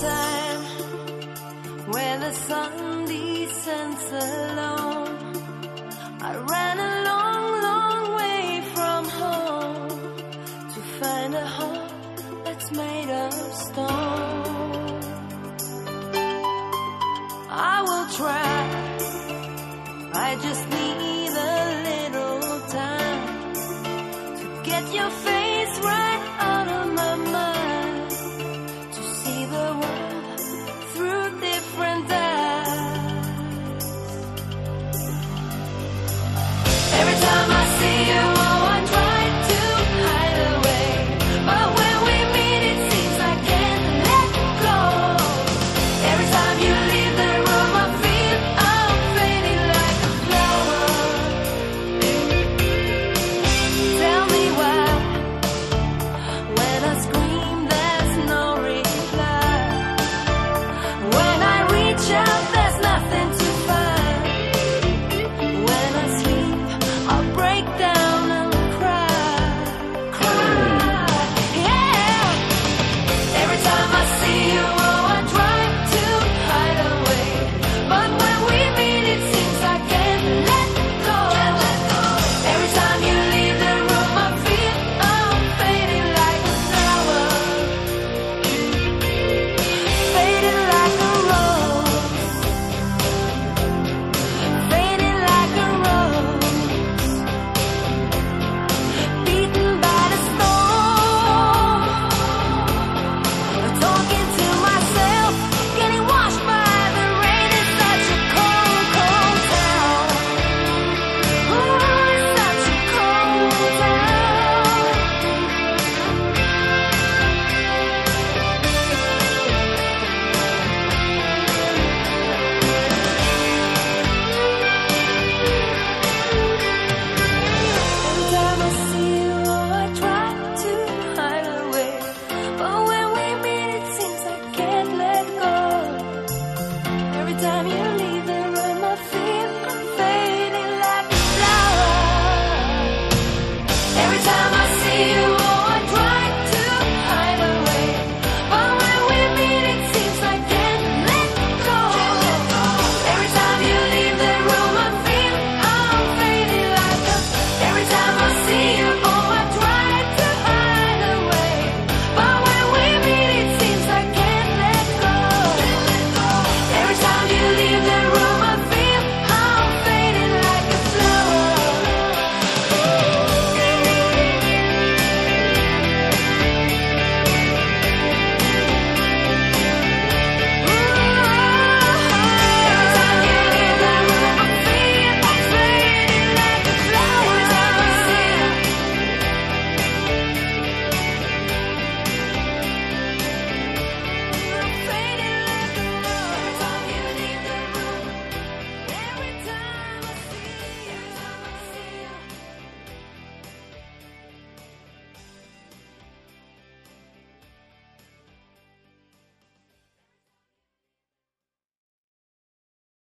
time when the sun descends alone. I ran a long, long way from home to find a home that's made of stone. I will try, I just need a little time to get your face right.